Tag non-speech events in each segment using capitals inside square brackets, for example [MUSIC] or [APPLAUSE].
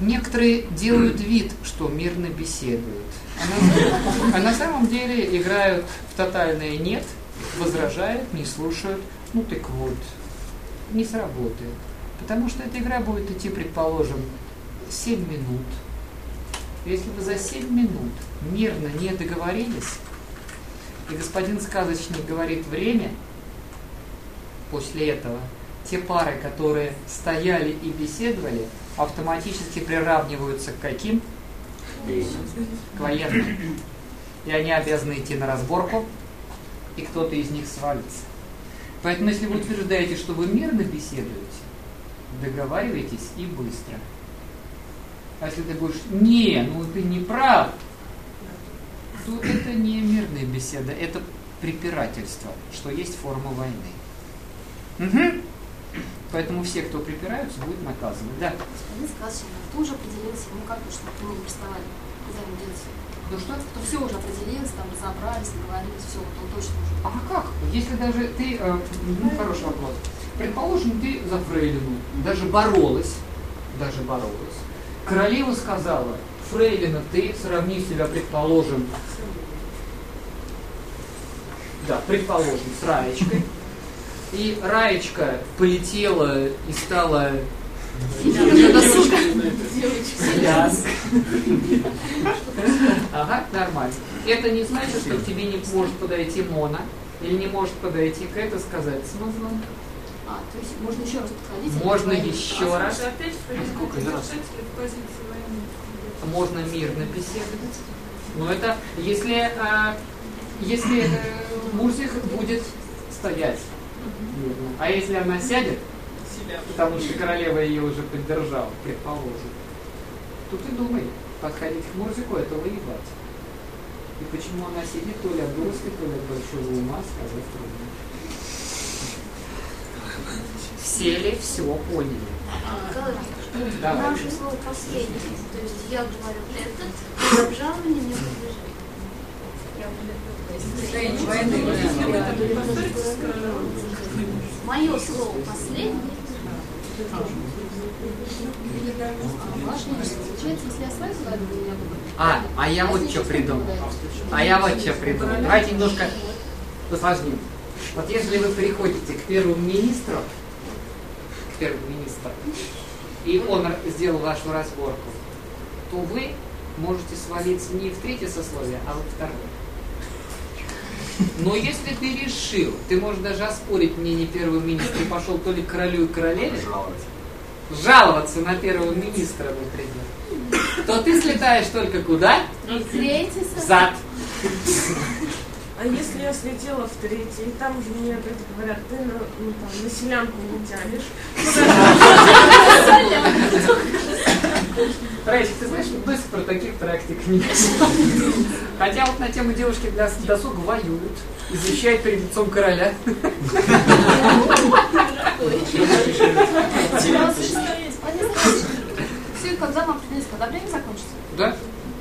некоторые делают вид, что мирно беседуют. А на, а на самом деле играют в тотальное нет, возражают, не слушают. Ну так вот, не сработает. Потому что эта игра будет идти, предположим, 7 минут. Если вы за 7 минут мирно не договорились, и господин сказочник говорит время, после этого те пары, которые стояли и беседовали, автоматически приравниваются к каким? К военным. И они обязаны идти на разборку, и кто-то из них свалится. Поэтому, если вы утверждаете, что вы мирно беседуете, договаривайтесь и быстро. А если ты будешь, не, ну ты не прав, то это не мирная беседа, это препирательство, что есть форма войны. Угу. Поэтому все, кто припираются, будут наказаны. Да. Господин сказочник, кто уже определился, ну как, чтобы мы не приставали, куда ему деться? Ну что, кто все уже определился, там разобрались, договорились, все, вот он точно уже. А как? Если даже ты, э, ну хороший вопрос. Предположим, ты за Фрейлину даже боролась, даже боролась. Королева сказала, Фрейлина, ты сравни себя, предположим, да, предположим, с Раечкой. И Раечка полетела и стала Ага, нормально. Это не значит, что к тебе не может подойти Мона или не может подойти к это сказать. Смазно. А, то есть можно еще раз подходить? Можно еще а раз. Опять сколько раз? Можно мирно беседовать. Но это если, а, если э, Мурзик будет стоять. А если она сядет, потому что королева ее уже поддержала, предположим, то ты думай, подходить к Мурзику это воевать. И почему она сидит, то ли от дурости, то ли от большого ума, сказать трудно. Все ли все поняли? Наше слово последнее. То есть я говорю этот, обжалование мне Мое слово последнее. А, а я вот что придумал. А я вот что придумал. Давайте немножко усложним. Вот если вы приходите к первому министру, к первому министру, и он сделал вашу разборку, то вы можете свалиться не в третье сословие, а во второе. Но если ты решил, ты можешь даже оспорить мнение первого министра и пошел то ли к королю и королеве, жаловаться на первого министра, например, то ты слетаешь только куда? В зад. А если я слетела в третий, и там уже мне опять говорят, ты ну, ну, там, на селянку не тянешь. Раечка, ты знаешь, мы про таких практик нет. Хотя вот на тему девушки для досуга воюют, изучают перед лицом короля. Все, когда мы определились, когда время закончится? Да?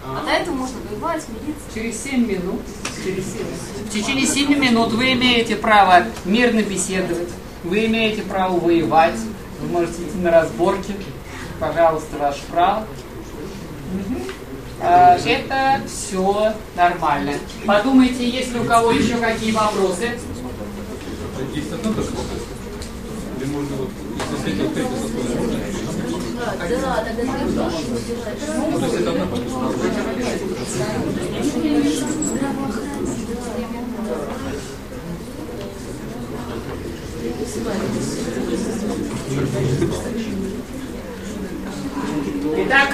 А до этого можно воевать, мириться. Через 7 минут. Через 7. В течение 7 минут вы имеете право мирно беседовать, вы имеете право воевать, вы можете идти на разборки. Пожалуйста, ваше право. А, Это все нормально. Подумайте, есть ли у кого еще какие вопросы? Есть одно только Или можно вот, если встретил третье сословие, можно? Да, тогда Ну, то есть это одна попытка. Итак,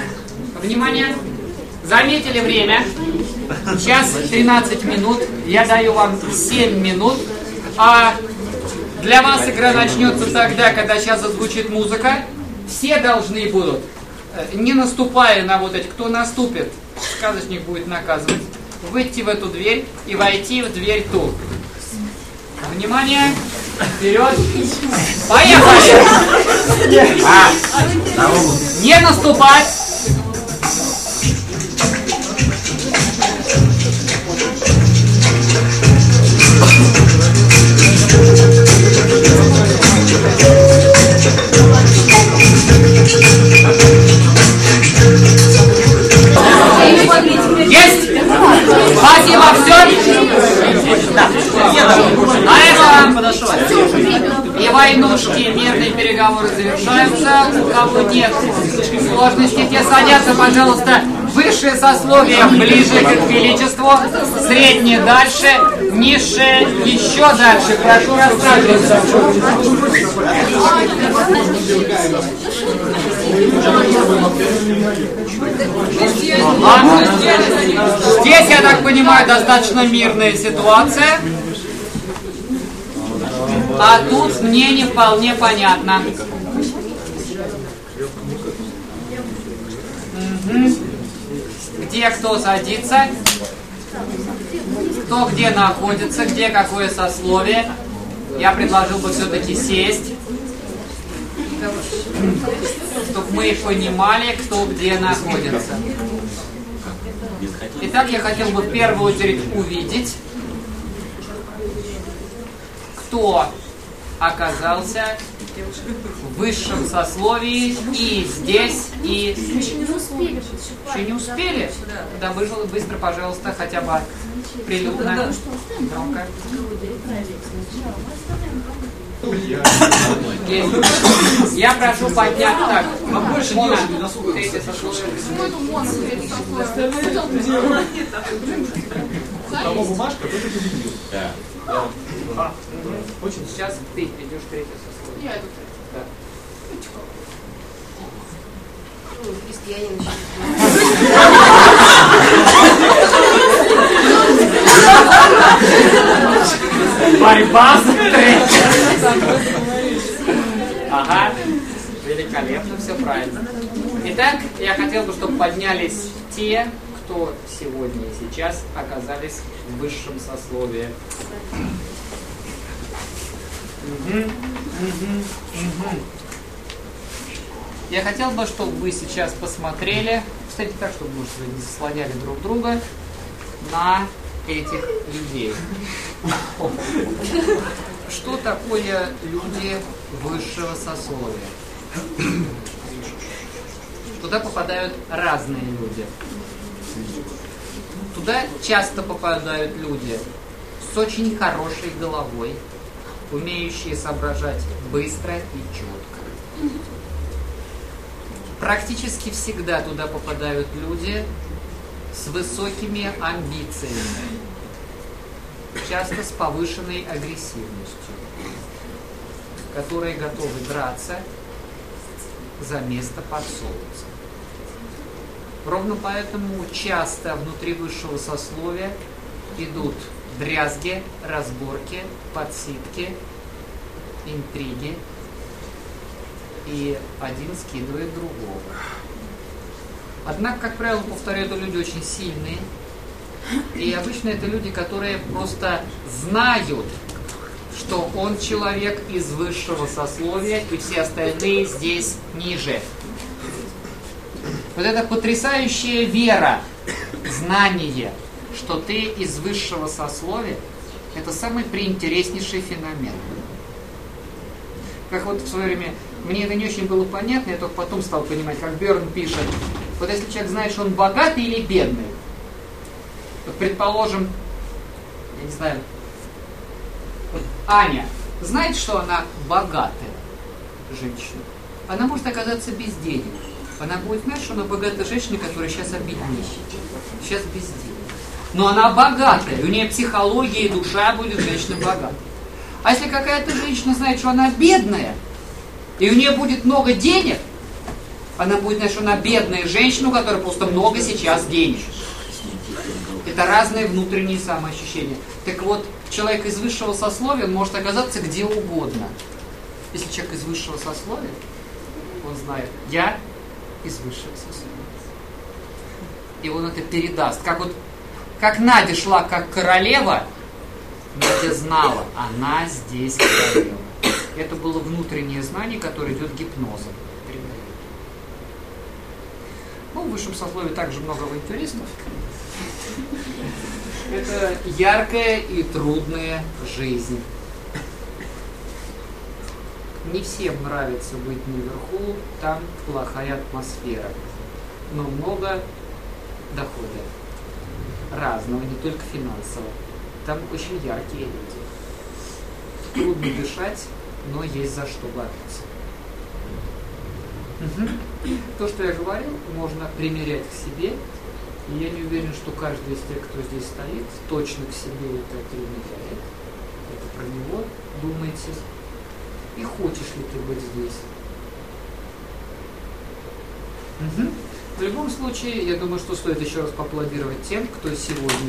внимание. Заметили время? Час 13 минут. Я даю вам 7 минут. А для вас игра начнется тогда, когда сейчас зазвучит музыка. Все должны будут, э, не наступая на вот эти, кто наступит, сказочник будет наказывать, выйти в эту дверь и войти в дверь ту. Внимание! Вперед! Поехали! Не наступать! Есть! Спасибо, все! Да, я те мирные переговоры завершаются, у кого нет сложности, те садятся, пожалуйста, высшее сословие ближе к величеству, среднее дальше, низшее еще дальше. Прошу расстраиваться. Здесь, я так понимаю, достаточно мирная ситуация. А тут мне не вполне понятно. Угу. Где кто садится? Кто где находится, где какое сословие. Я предложил бы все-таки сесть, чтобы мы понимали, кто где находится. Итак, я хотел бы в первую очередь увидеть, кто оказался в высшем сословии и здесь, и... Еще не успели. Еще не успели? Да, выжил быстро, пожалуйста, хотя бы прилюдно. Громко. Я прошу поднять так. А больше Мона, третье сословие. Почему это Мона? Того бумажка, кто-то победил. Да. А, очень. Сейчас ты идешь третье сословие. Я иду третье. Да. Ну, крестьянин Борьба за третье. Ага. Великолепно, все правильно. Итак, я хотел бы, чтобы поднялись те, кто сегодня и сейчас оказались в высшем сословии. Угу, угу, угу. Я хотел бы, чтобы вы сейчас посмотрели, кстати, так, чтобы вы не заслоняли друг друга, на этих людей. Что такое люди высшего сословия? Туда попадают разные люди. Туда часто попадают люди с очень хорошей головой, умеющие соображать быстро и четко. Практически всегда туда попадают люди с высокими амбициями, часто с повышенной агрессивностью, которые готовы драться за место под солнцем. Ровно поэтому часто внутри высшего сословия идут дрязги, разборки, подсидки, интриги, и один скидывает другого. Однако, как правило, повторяю, это люди очень сильные, и обычно это люди, которые просто знают, что он человек из высшего сословия, и все остальные здесь ниже. Вот эта потрясающая вера, знание, что ты из высшего сословия, это самый приинтереснейший феномен. Как вот в свое время, мне это не очень было понятно, я только потом стал понимать, как Берн пишет, вот если человек знает, что он богатый или бедный, вот предположим, я не знаю, вот Аня знает, что она богатая женщина. Она может оказаться без денег. Она будет знать, что она богатая женщина, которая сейчас обеднеет. Сейчас без денег. Но она богатая, у нее психология и душа будет женщина богатая. А если какая-то женщина знает, что она бедная, и у нее будет много денег, она будет знать, что она бедная женщина, у которой просто много сейчас денег. Это разные внутренние самоощущения. Так вот, человек из высшего сословия он может оказаться где угодно. Если человек из высшего сословия, он знает, я из высшего сословия. И он это передаст. Как вот, как Надя шла как королева, Надя знала, она здесь королева. Это было внутреннее знание, которое идет гипнозом. Ну, в высшем сословии также много авантюристов. Это яркая и трудная жизнь. Не всем нравится быть наверху, там плохая атмосфера. Но много дохода. Разного, не только финансового. Там очень яркие люди. Трудно дышать, но есть за что бороться. То, что я говорил, можно примерять к себе, и я не уверен, что каждый из тех, кто здесь стоит, точно к себе это примеряет. Это про него думайте. И хочешь ли ты быть здесь? Угу. В любом случае, я думаю, что стоит еще раз поаплодировать тем, кто сегодня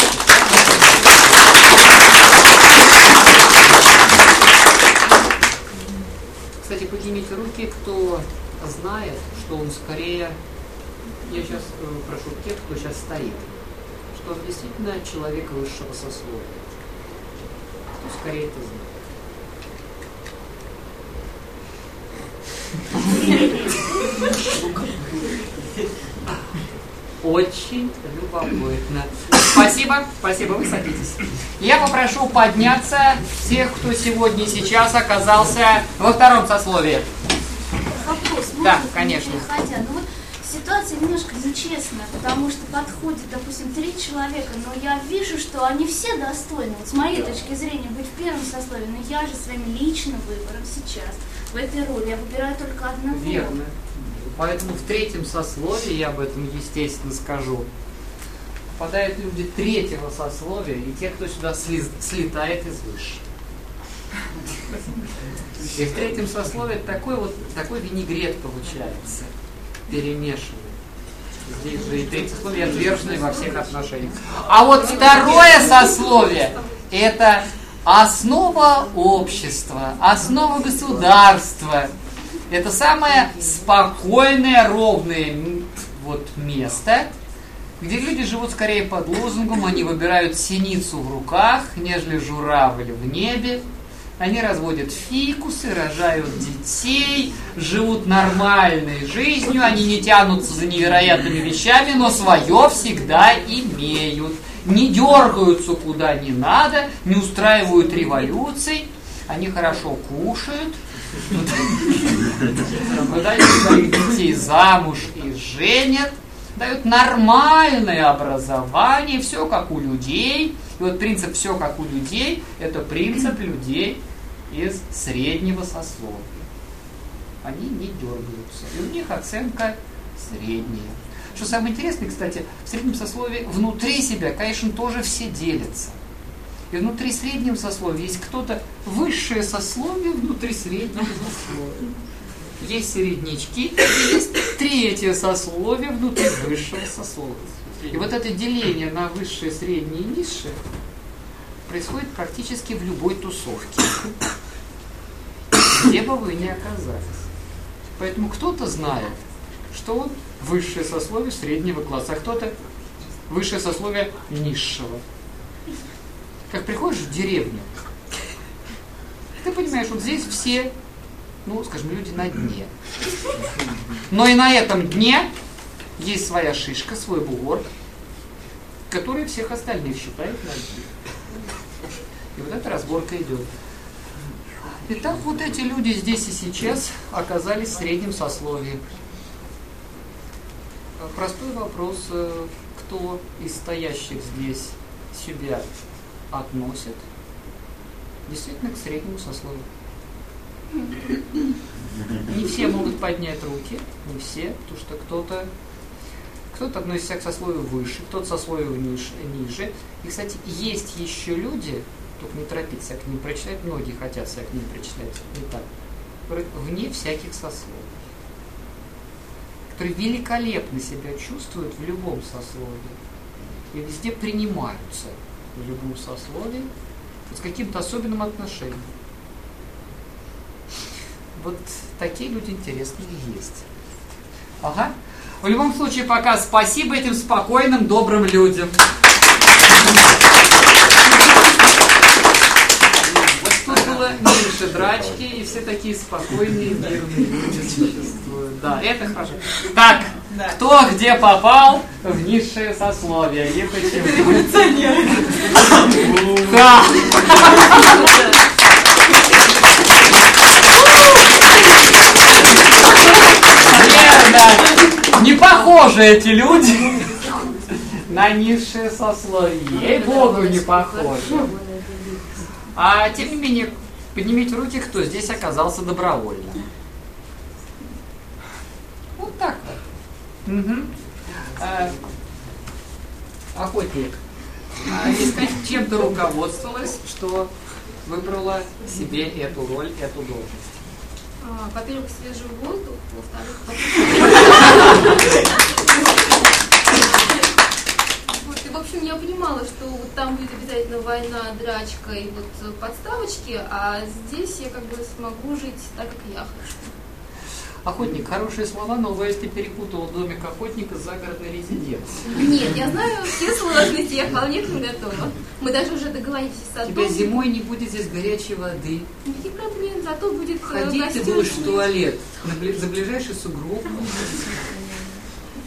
Кстати, поднимите руки, кто знает, что он скорее, я сейчас э, прошу тех, кто сейчас стоит, что он действительно человек высшего сословия. Кто скорее это знает. [LAUGHS] Очень любопытно. Спасибо, спасибо, вы садитесь. Я попрошу подняться всех, кто сегодня сейчас оказался во втором сословии. Вопрос, да, конечно. Хотя, ну вот ситуация немножко нечестная, потому что подходит, допустим, три человека, но я вижу, что они все достойны. Вот с моей точки зрения, быть в первом сословии, но я же своим личным выбором сейчас в этой роли, я выбираю только одного. Верно. Поэтому в третьем сословии, я об этом естественно скажу, попадают люди третьего сословия и те, кто сюда слетает из высшего. И в третьем сословии такой вот такой винегрет получается, перемешанный. Здесь же и третье сословие отверженное во всех отношениях. А вот второе сословие – это основа общества, основа государства – это самое спокойное, ровное вот место, где люди живут скорее под лозунгом, они выбирают синицу в руках, нежели журавль в небе. Они разводят фикусы, рожают детей, живут нормальной жизнью, они не тянутся за невероятными вещами, но свое всегда имеют. Не дергаются куда не надо, не устраивают революций, они хорошо кушают, выдают своих детей замуж и женят, дают нормальное образование, все как у людей. И вот принцип «все как у людей» – это принцип людей из среднего сословия. Они не дергаются. И у них оценка средняя. Что самое интересное, кстати, в среднем сословии внутри себя, конечно, тоже все делятся – и внутри среднего сословия есть кто-то высшее сословие внутри среднего сословия. Есть середнячки, есть третье сословие внутри высшего сословия. И вот это деление на высшее, среднее и низшее происходит практически в любой тусовке, где бы вы ни оказались. Поэтому кто-то знает, что он высшее сословие среднего класса, а кто-то высшее сословие низшего. Как приходишь в деревню, ты понимаешь, вот здесь все, ну, скажем, люди на дне. Но и на этом дне есть своя шишка, свой бугор, который всех остальных считает на дне. И вот эта разборка идет. Итак, вот эти люди здесь и сейчас оказались в среднем сословии. Простой вопрос, э, кто из стоящих здесь себя относят действительно к среднему сословию. Не все могут поднять руки, не все, потому что кто-то кто-то относится к сословию выше, кто-то сословию ниже, ниже. И, кстати, есть еще люди, только не торопиться к ним прочитать, многие хотят себя к ним прочитать, не так, вне всяких сословий, которые великолепно себя чувствуют в любом сословии и везде принимаются в любом сословии с каким-то особенным отношением. Вот такие люди интересные есть. Ага. В любом случае, пока спасибо этим спокойным, добрым людям. Вот тут было меньше драчки, и все такие спокойные, мирные люди существуют. Да, это хорошо. Так, да. Кто где попал в низшее сословие и почему? Революционер. Да. Верно. Не похожи эти люди на низшее сословие. Ей-богу, не похожи. А тем не менее, Поднимите руки, кто здесь оказался добровольно. Вот так вот. А, охотник. А, искать чем то руководствовалась, что выбрала себе эту роль, эту должность? А, во-первых, свежий воздух, во-вторых, вот, и, в общем, я понимала, что вот там будет обязательно война, драчка и вот подставочки, а здесь я как бы смогу жить так, как я хочу. Охотник, хорошие слова, но если перепутал домик охотника с загородной резиденцией. Нет, я знаю все сложности, я вполне к ним готова. Мы даже уже договорились с отцом. Тебя зимой не будет здесь горячей воды. Никаких проблем, зато будет э, Ходить ты будешь в туалет за ближайший сугроб.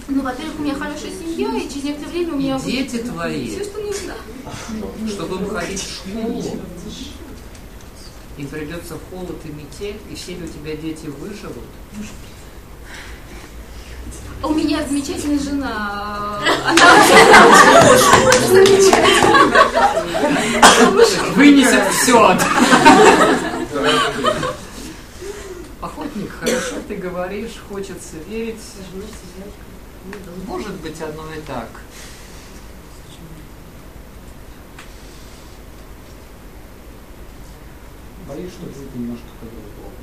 Ну, во-первых, у меня хорошая семья, и через некоторое время у меня... Дети твои. Все, что нужно. Чтобы им ходить в школу. Им придется в холод и метель, и все ли у тебя дети выживут? У меня замечательная жена. Вынесет все. Охотник, хорошо ты говоришь, хочется верить. Может быть, одно и так. Боюсь, что будет немножко по-другому.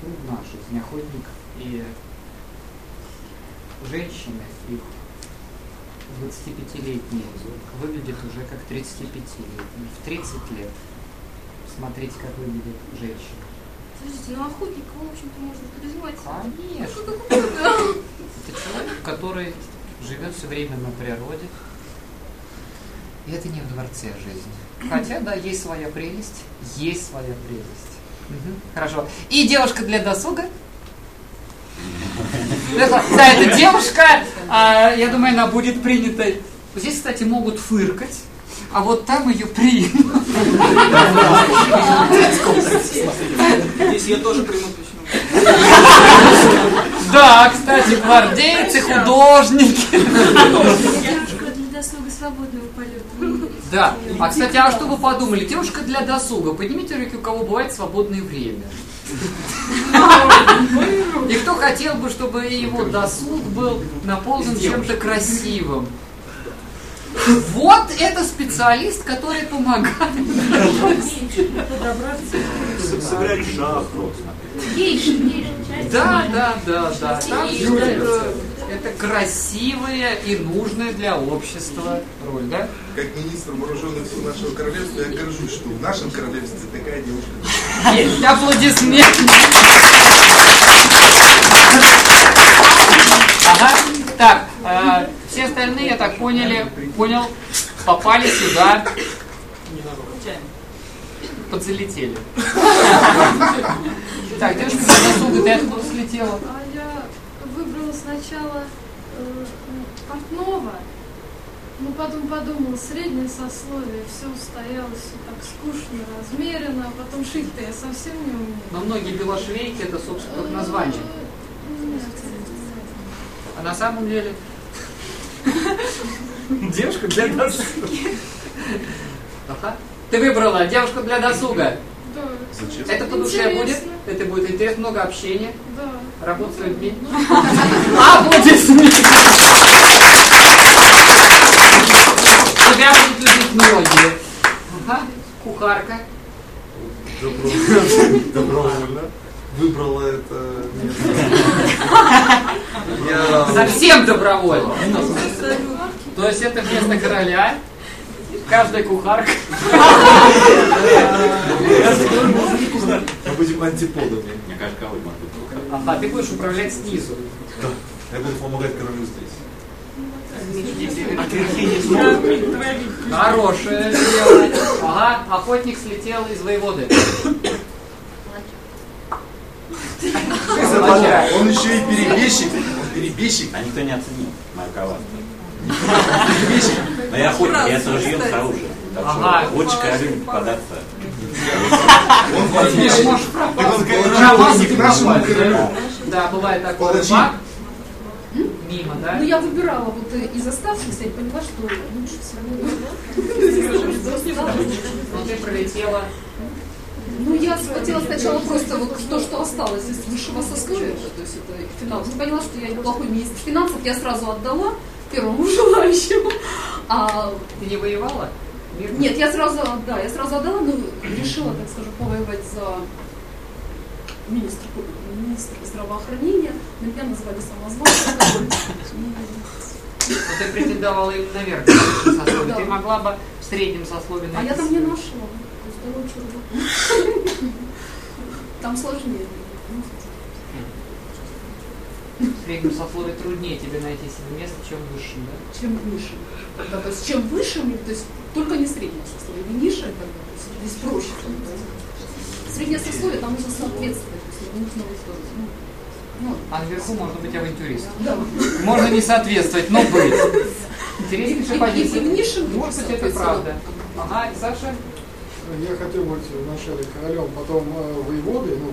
Трудна жизнь охотников и женщины, их 25-летние, выглядят уже как 35-летние. В 30 лет смотрите, как выглядит женщина. Слушайте, ну охотника, в общем-то, можно подозревать. Конечно. Это человек, который живет все время на природе. И это не в дворце жизни. Хотя, да, есть своя прелесть. Есть своя прелесть. Угу, хорошо. И девушка для досуга. Да, это девушка, а, я думаю, она будет принята. Здесь, кстати, могут фыркать, а вот там ее примут. Здесь я тоже приму Да, кстати, гвардейцы, художники. Девушка для досуга свободного полета. Да. А, кстати, а что вы подумали? Девушка для досуга. Поднимите руки, у кого бывает свободное время. И кто хотел бы, чтобы его досуг был наполнен чем-то красивым? Вот это специалист, который помогает. Сыграть шах Да, да, да, да. Там это, красивая и нужная для общества роль, да? Как министр вооруженных сил нашего королевства, я горжусь, что в нашем королевстве такая девушка. Есть аплодисменты. Ага. Так, э, все остальные, я так поняли, понял, попали сюда. Подзалетели. Так, девушка досугу, ты откуда слетела? Сначала э, портного, но потом подумала, среднее сословие, все устоялось, все так скучно, размеренно, а потом шить-то я совсем не умею. Но многие белошвейки это, собственно, как название. Нет. А на самом деле... [LAUGHS] Девушка для досуга. Ага. Ты выбрала девушку для досуга. Да. Зачем? Это по душе будет? Это будет интересно, много общения, Да. работа с людьми. [LAUGHS] Аплодисменты! Тебя будут любить многие. Ага. Кухарка. Добровольно выбрала это место. Совсем добровольно. То есть это вместо короля. Каждая кухарка. Мы будем антиподами. Мне кажется, кого может быть. Ага, ты будешь управлять снизу. Я буду помогать королю здесь. Хорошее дело. Ага, охотник слетел из воеводы. Он еще и перебежчик. Перебежчик. А никто не оценил мое коварство. Перебежчик. Но я охотник, я с ружьем с оружием. Так Ага. что лучше королю не попадаться. Он Ты палачик. можешь пропасть. Так он Пропасть палачик и к нашему пропасть. королю. Да, бывает такое. Мимо, да? Ну, я выбирала вот э, из оставки, кстати, поняла, что лучше всего. Ну, ты пролетела Ну, я схватила сначала просто вот то, что осталось из высшего сословия, то есть это финансы. Ну, поняла, что я неплохой министр финансов, я сразу отдала первому желающему. А, Ты не воевала? Нет, я сразу, да, я сразу отдала, но решила, так скажем, повоевать за министра, министра здравоохранения. На меня назвали самозванцем. Но ты претендовала именно наверх высшее сословие. Ты могла бы в среднем сословии А я там не нашла. Там сложнее. В среднем сословии труднее тебе найти себе место, чем в высшем, да? чем выше. Да, то есть чем выше, то есть только не среднее сословие, не низшее, как бы, то есть здесь проще. бы. Среднее сословие, там нужно соответствовать, то есть нужно ну, ну, А наверху можно быть авантюристом. да. Можно не соответствовать, но быть. [LAUGHS] Интереснейшая И- и- позиция. Может быть, это правда. Ага, Саша? Я хотел быть вначале королем, потом э, воеводой, ну,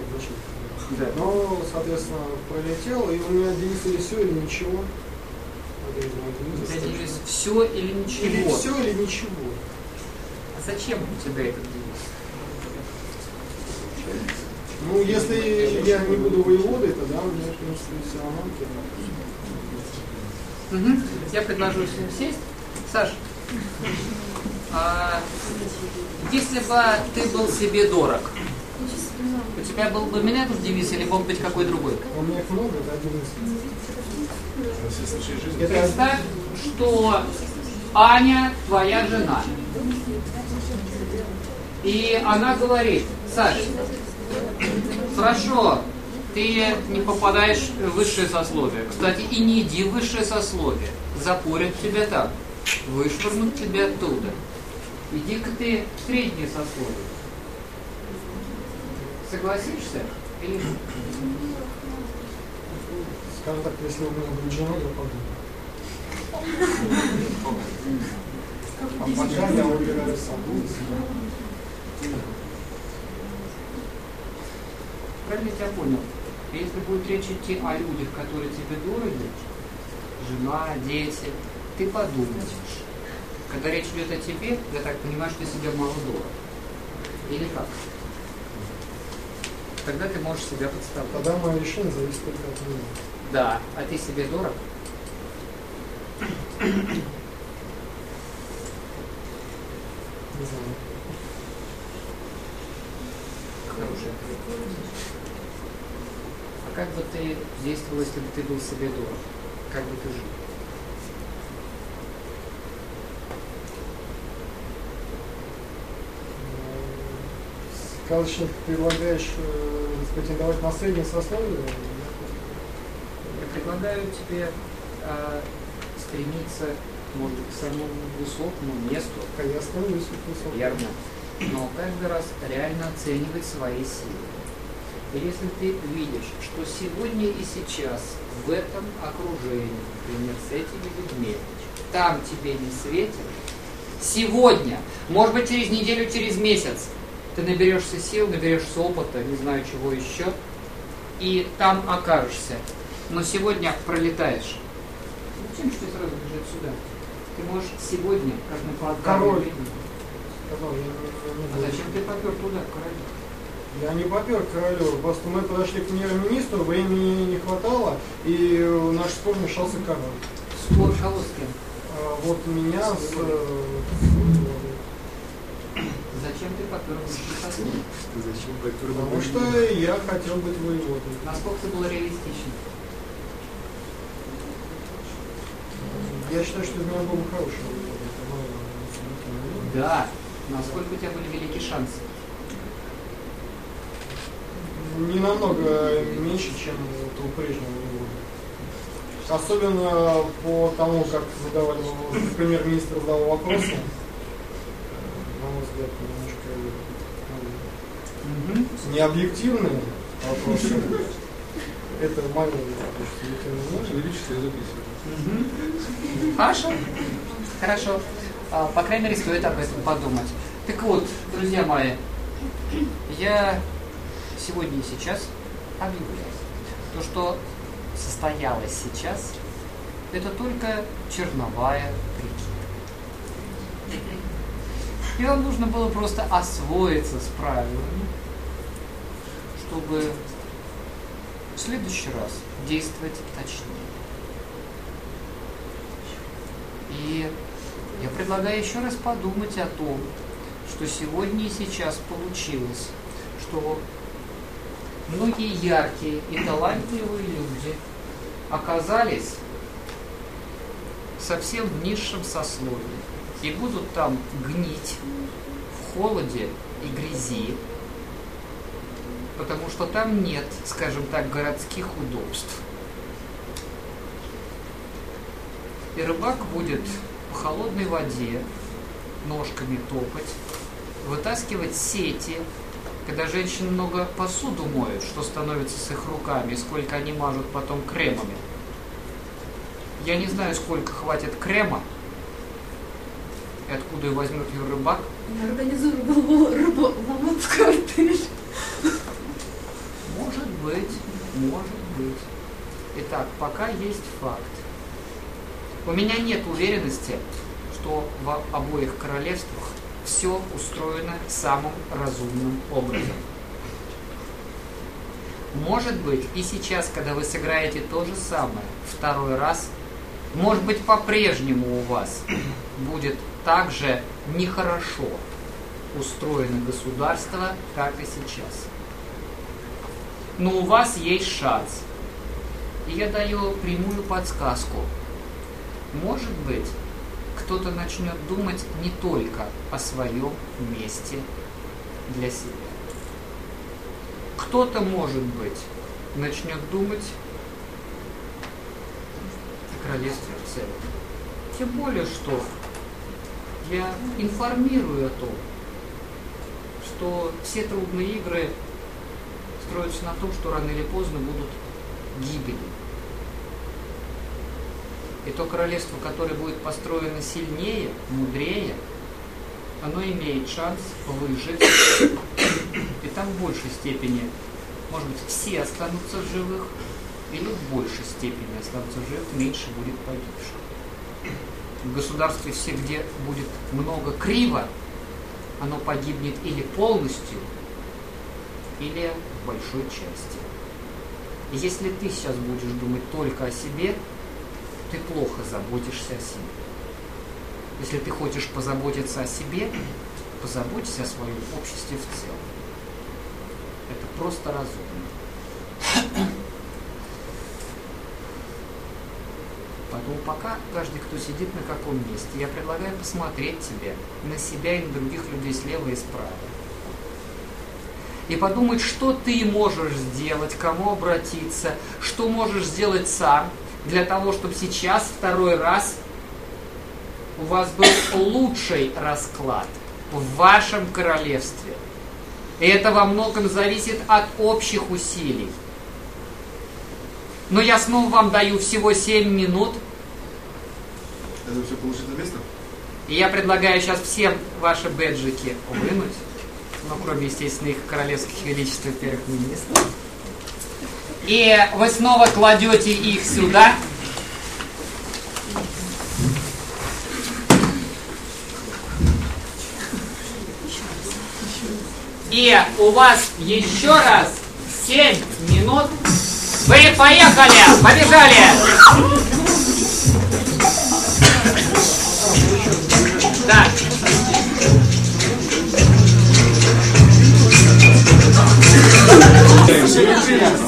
Да. но, соответственно, пролетел, и у меня девиз или все, или ничего. У девиз все или Или ничего. все, или ничего. А зачем у тебя этот девиз? Ну, если я не буду воеводой, тогда мне, в принципе, все равно. Мгм. Я предложу всем сесть. Саш, а, если бы ты был себе дорог, у тебя был бы именно этот девиз или мог быть какой другой? У меня их много, это один из. Представь, что Аня твоя жена. И она говорит, Саш, хорошо, ты не попадаешь в высшее сословие. Кстати, и не иди в высшее сословие. Запорят тебя там. Вышвырнут тебя оттуда. Иди-ка ты в среднее сословие. Согласишься? Или нет? Скажем так, если у меня будет жена, я пойду. А пока я выбираю собой. Правильно я тебя понял? Если будет речь идти о людях, которые тебе дороги, жена, дети, ты подумаешь. Когда речь идет о тебе, я так понимаю, что тебе мало дорог. Или как? Тогда ты можешь себя подставлять. Тогда мое решение зависит только от меня. Да, а ты себе дорог? Не знаю. Хороший ответ. А как бы ты действовал, если бы ты был себе дорог? Как бы ты жил? Сказочник предлагаешь э, претендовать на среднее сословие? Я предлагаю тебе а, стремиться, может быть, к самому высокому месту, А я становлюсь высоким. верно, но каждый раз реально оценивать свои силы. И если ты видишь, что сегодня и сейчас в этом окружении, например, с этими людьми, там тебе не светит, сегодня, может быть, через неделю, через месяц, ты наберешься сил, наберешься опыта, не знаю чего еще, и там окажешься. Но сегодня пролетаешь. Зачем же ты сразу бежать сюда? Ты можешь сегодня, как на плацдарме, Король. Сказал, я А зачем ты попер туда, королю? Я не попер королю, просто мы подошли к премьер-министру, времени не хватало, и наш спор вмешался король. Спор с кем? А вот меня с... э, Зачем ты попер высший сословие? Зачем попер Потому что я хотел быть воеводой. Насколько ты был реалистичен? Я считаю, что из меня был бы хороший воевода. это. Да. Насколько у тебя были великие шансы? Не намного меньше, чем у прежнего воевода. Особенно по тому, как задавали премьер-министр задал вопросы, взгляд, немножко ну, не объективные вопросы. Это Величество, я записываю. Хорошо. Хорошо. А, по крайней мере, стоит об этом подумать. Так вот, друзья мои, я сегодня и сейчас объявляю, то, что состоялось сейчас, это только черновая прикид. И вам нужно было просто освоиться с правилами, чтобы в следующий раз действовать точнее. И я предлагаю еще раз подумать о том, что сегодня и сейчас получилось, что многие яркие и талантливые люди оказались совсем в низшем сословии и будут там гнить в холоде и грязи, потому что там нет, скажем так, городских удобств. И рыбак будет по холодной воде ножками топать, вытаскивать сети, когда женщины много посуду моют, что становится с их руками, сколько они мажут потом кремами. Я не знаю, сколько хватит крема, и откуда ее возьмет ее рыбак. Я организую в квартире. Может быть, может быть. Итак, пока есть факт. У меня нет уверенности, что в обоих королевствах все устроено самым разумным образом. Может быть, и сейчас, когда вы сыграете то же самое второй раз, может быть, по-прежнему у вас будет так же нехорошо устроено государство, как и сейчас. Но у вас есть шанс. И я даю прямую подсказку. Может быть, кто-то начнет думать не только о своем месте для себя. Кто-то, может быть, начнет думать о королевстве в целом. Тем более, что я информирую о том, что все трудные игры строятся на том, что рано или поздно будут гибели. И то королевство, которое будет построено сильнее, мудрее, оно имеет шанс выжить. И там в большей степени, может быть, все останутся в живых, или в большей степени останутся в живых, меньше будет погибших. В государстве все, где будет много криво, оно погибнет или полностью, или в большой части. И если ты сейчас будешь думать только о себе, ты плохо заботишься о себе. Если ты хочешь позаботиться о себе, позаботься о своем обществе в целом. Это просто разумно. Поэтому пока каждый, кто сидит на каком месте, я предлагаю посмотреть тебе, на себя и на других людей слева и справа. И подумать, что ты можешь сделать, кому обратиться, что можешь сделать сам, для того, чтобы сейчас второй раз у вас был лучший расклад в вашем королевстве. И это во многом зависит от общих усилий. Но я снова вам даю всего 7 минут. Это все положить на место? И я предлагаю сейчас всем ваши бэджики вынуть. Ну, кроме, естественно, их королевских величеств и первых министров. И вы снова кладете их сюда. И у вас еще раз 7 минут. Вы поехали! Побежали! Так.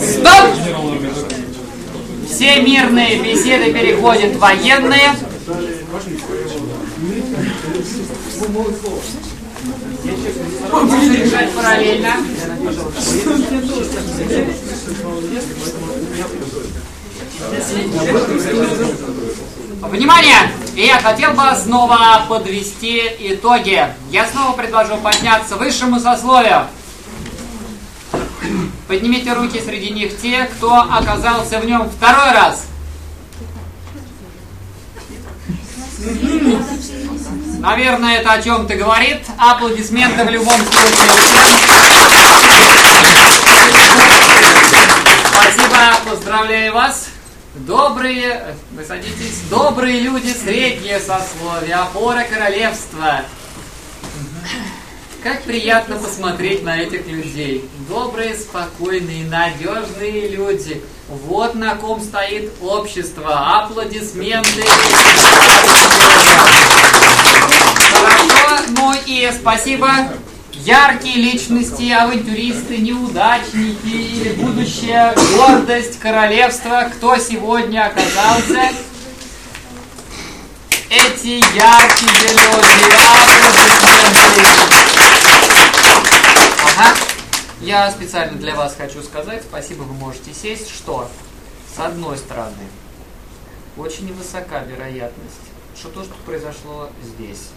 Стоп! Все мирные беседы переходят в военные. Будем. Внимание! Я хотел бы снова подвести итоги. Я снова предложу подняться высшему сословию. Поднимите руки среди них те, кто оказался в нем второй раз. Наверное, это о чем-то говорит. Аплодисменты в любом случае. Спасибо, поздравляю вас. Добрые, вы садитесь, добрые люди, среднее сословие, опора королевства. Как приятно посмотреть на этих людей. Добрые, спокойные, надежные люди. Вот на ком стоит общество. Аплодисменты. Хорошо. Ну и спасибо. Яркие личности, авантюристы, неудачники или будущая гордость королевства. Кто сегодня оказался? Эти яркие люди. Аплодисменты. Я специально для вас хочу сказать, спасибо, вы можете сесть, что с одной стороны очень высока вероятность, что то, что произошло здесь,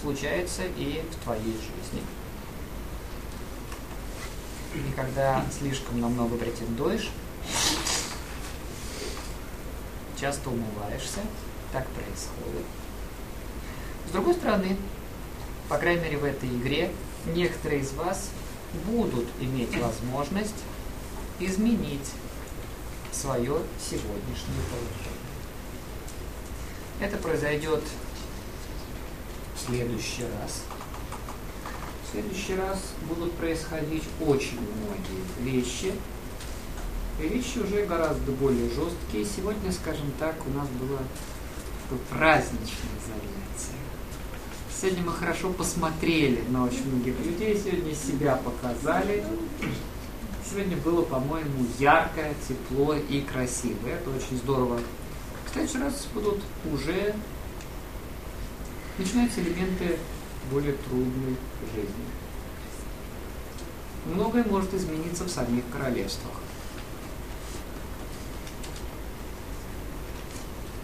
случается и в твоей жизни. И когда слишком намного претендуешь, часто умываешься, так происходит. С другой стороны, по крайней мере в этой игре, некоторые из вас будут иметь возможность изменить свое сегодняшнее положение. Это произойдет в следующий раз. В следующий раз будут происходить очень многие вещи. И вещи уже гораздо более жесткие. Сегодня, скажем так, у нас было праздничное занятие. Сегодня мы хорошо посмотрели на очень многих людей, сегодня себя показали. Сегодня было, по-моему, ярко, тепло и красиво. Это очень здорово. В следующий раз будут уже начинаются элементы более трудной жизни. Многое может измениться в самих королевствах.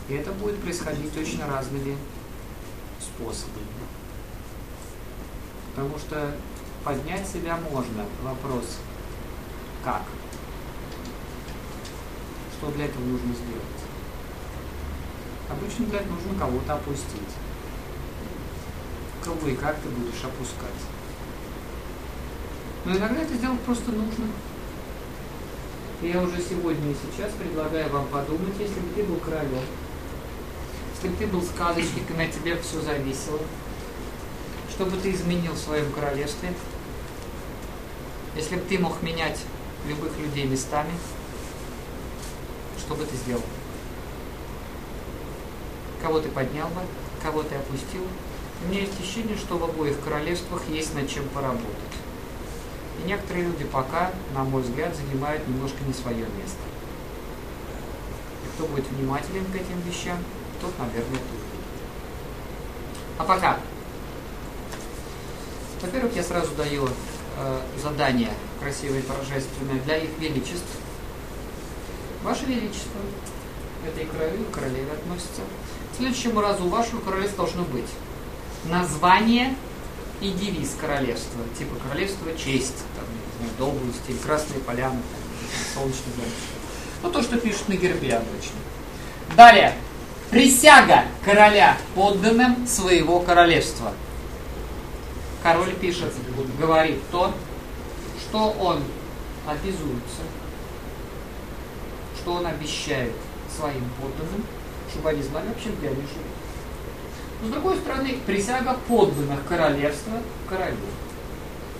И это будет происходить очень разными способами. Потому что поднять себя можно. Вопрос, как? Что для этого нужно сделать? Обычно для этого нужно кого-то опустить. Кого и как ты будешь опускать? Но иногда это сделать просто нужно. Я уже сегодня и сейчас предлагаю вам подумать, если бы ты был королем, если бы ты был сказочник, и на тебе все зависело, что бы ты изменил в своем королевстве, если бы ты мог менять любых людей местами, что бы ты сделал? Кого ты поднял бы, кого ты опустил? У меня есть ощущение, что в обоих королевствах есть над чем поработать. И некоторые люди пока, на мой взгляд, занимают немножко не свое место. И кто будет внимателен к этим вещам, тот, наверное, тут. А пока. Во-первых, я сразу даю э, задание красивое и торжественное для их величеств. Ваше Величество, это и королю, и королеве относится. К следующему разу у вашего королевства должно быть название и девиз королевства. Типа королевство честь, там, не знаю, доблесть или красные поляны, солнечный дом. Ну, то, что пишут на гербе обычно. Далее. Присяга короля подданным своего королевства. Король пишет, говорит то, что он обязуется, что он обещает своим подданным, чтобы они знали вообще, где они живут. Но с другой стороны, присяга подданных королевства королю.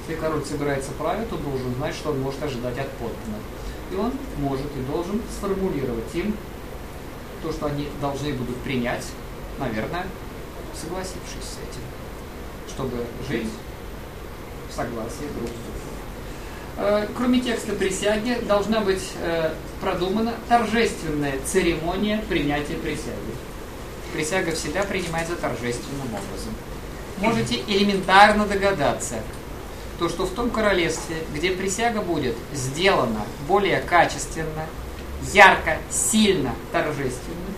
Если король собирается править, то должен знать, что он может ожидать от подданных. И он может и должен сформулировать им то, что они должны будут принять, наверное, согласившись с этим, чтобы жить в согласии друг с другом. Кроме текста присяги, должна быть э, продумана торжественная церемония принятия присяги. Присяга всегда принимается торжественным образом. Можете элементарно догадаться, то, что в том королевстве, где присяга будет сделана более качественно, ярко, сильно, торжественно,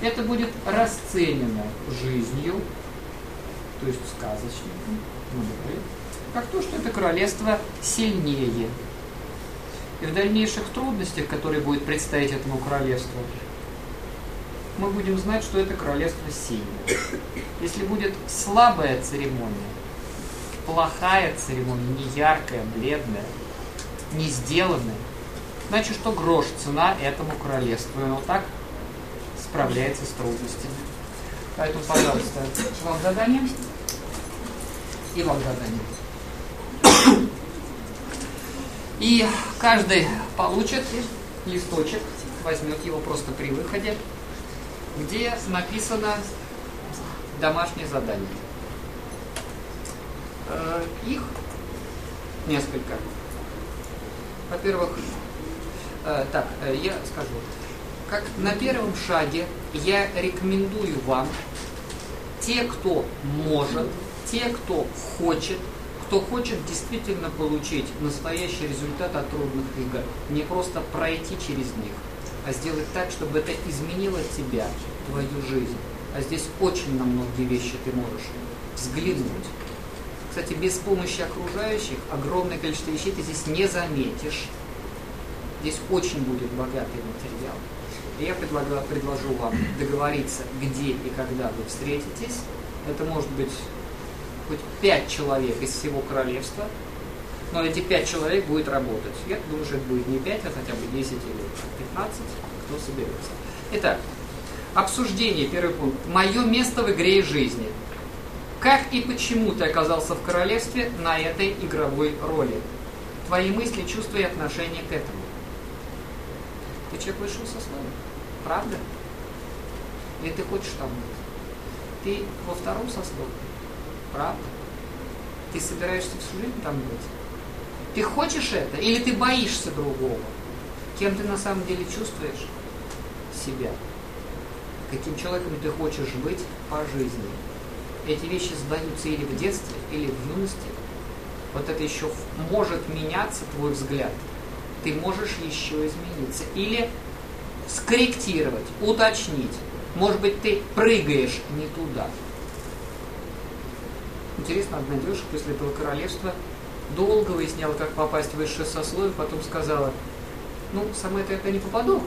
это будет расценено жизнью, то есть сказочником, как то, что это королевство сильнее. И в дальнейших трудностях, которые будет предстоять этому королевству, мы будем знать, что это королевство сильное. Если будет слабая церемония, плохая церемония, не яркая, бледная, не сделанная, значит, что грош цена этому королевству. И оно так справляется с трудностями. Поэтому, пожалуйста, вам задание. и вам задание. И каждый получит листочек, возьмет его просто при выходе, где написано домашнее задание. Э, их несколько. Во-первых, так, э, я скажу. Как на первом шаге я рекомендую вам, те, кто может, те, кто хочет, кто хочет действительно получить настоящий результат от трудных игр, не просто пройти через них, а сделать так, чтобы это изменило тебя, твою жизнь. А здесь очень на многие вещи ты можешь взглянуть. Кстати, без помощи окружающих огромное количество вещей ты здесь не заметишь. Здесь очень будет богатый материал. Я предлагаю, предложу вам договориться, где и когда вы встретитесь. Это может быть хоть пять человек из всего королевства, но эти пять человек будет работать. Я думаю, что это будет не пять, а хотя бы 10 или 15, кто соберется. Итак, обсуждение, первый пункт. Мое место в игре жизни. Как и почему ты оказался в королевстве на этой игровой роли? Твои мысли, чувства и отношения к этому. Ты человек высшего сословия. Правда? Или ты хочешь там быть? Ты во втором сословии. Правда? Ты собираешься всю жизнь там быть? Ты хочешь это? Или ты боишься другого? Кем ты на самом деле чувствуешь себя? Каким человеком ты хочешь быть по жизни? Эти вещи сдаются или в детстве, или в юности. Вот это еще может меняться, твой взгляд. Ты можешь еще измениться. Или скорректировать, уточнить. Может быть, ты прыгаешь не туда. Интересно, одна девушка после этого королевства долго выясняла, как попасть в высшее сословие, потом сказала, ну, сама это я не попаду.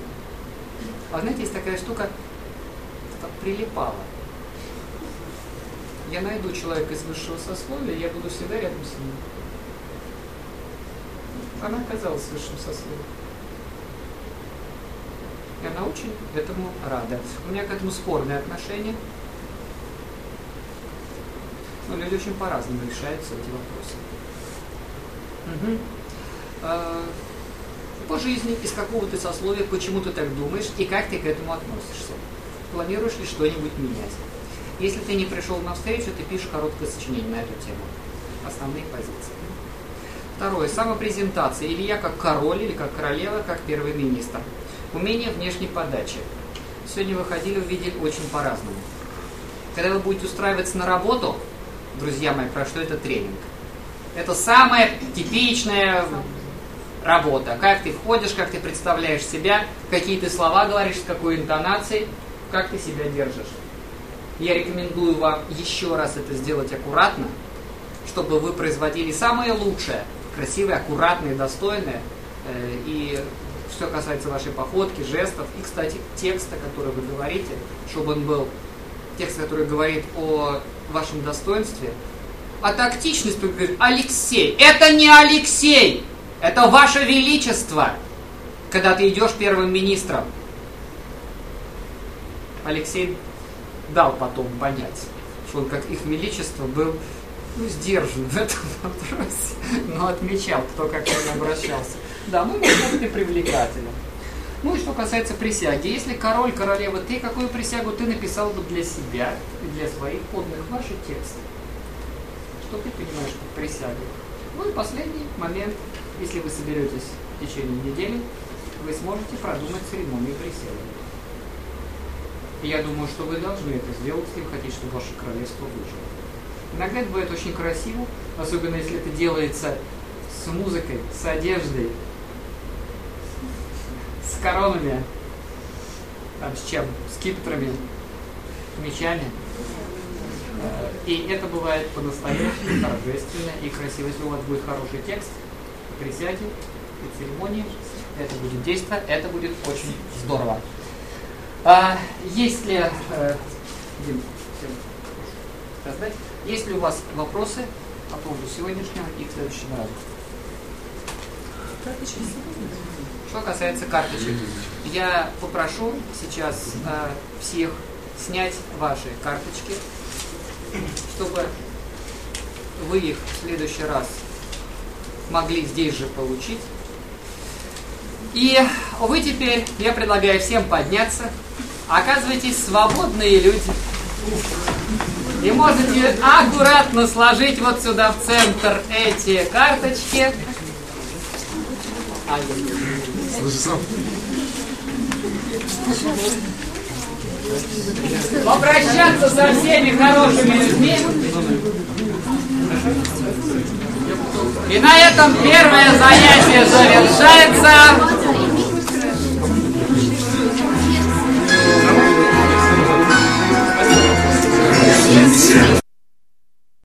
А знаете, есть такая штука, как прилипала. Я найду человека из высшего сословия, я буду всегда рядом с ним. Она оказалась в высшем сословии. И она очень этому рада. У меня к этому спорные отношения. Но люди очень по-разному решаются эти вопросы. Угу. По жизни, из какого ты сословия, почему ты так думаешь и как ты к этому относишься. Планируешь ли что-нибудь менять? Если ты не пришел на встречу, ты пишешь короткое сочинение на эту тему. Основные позиции. Второе. Самопрезентация. Или я как король, или как королева, как первый министр. Умение внешней подачи. Сегодня выходили, увидели очень по-разному. Когда вы будете устраиваться на работу, друзья мои, про что это тренинг? Это самая типичная работа. Как ты входишь, как ты представляешь себя, какие ты слова говоришь, с какой интонацией, как ты себя держишь. Я рекомендую вам еще раз это сделать аккуратно, чтобы вы производили самое лучшее, красивое, аккуратное, достойное. Э, и что касается вашей походки, жестов и, кстати, текста, который вы говорите, чтобы он был текст, который говорит о вашем достоинстве. А тактичность, говорит, Алексей, это не Алексей, это Ваше Величество, когда ты идешь первым министром. Алексей дал потом понять, что он, как их величество, был ну, сдержан в этом [LAUGHS] вопросе, но отмечал, кто как он обращался. Да, можем быть привлекательным. Ну и что касается присяги. Если король, королева, ты какую присягу ты написал бы для себя и для своих подных ваши тексты? Что ты понимаешь под присягой? Ну и последний момент. Если вы соберетесь в течение недели, вы сможете продумать церемонию присяги. И я думаю, что вы должны это сделать, если вы хотите, чтобы ваше королевство выжило. Иногда это бывает очень красиво, особенно если это делается с музыкой, с одеждой, с коронами, там, с чем? С кипетрами, мечами. И это бывает по-настоящему торжественно и красиво. Если у вас будет хороший текст, присяги, и церемонии, это будет действие, это будет очень здорово. А, ли, э, Дим, раздать? Есть ли у вас вопросы по поводу сегодняшнего и к следующему разу? Что касается карточек, я попрошу сейчас э, всех снять ваши карточки, чтобы вы их в следующий раз могли здесь же получить. И вы теперь, я предлагаю всем подняться, оказывайтесь свободные люди. И можете аккуратно сложить вот сюда в центр эти карточки. Попрощаться со всеми хорошими людьми. И на этом первое занятие завершается. Yes.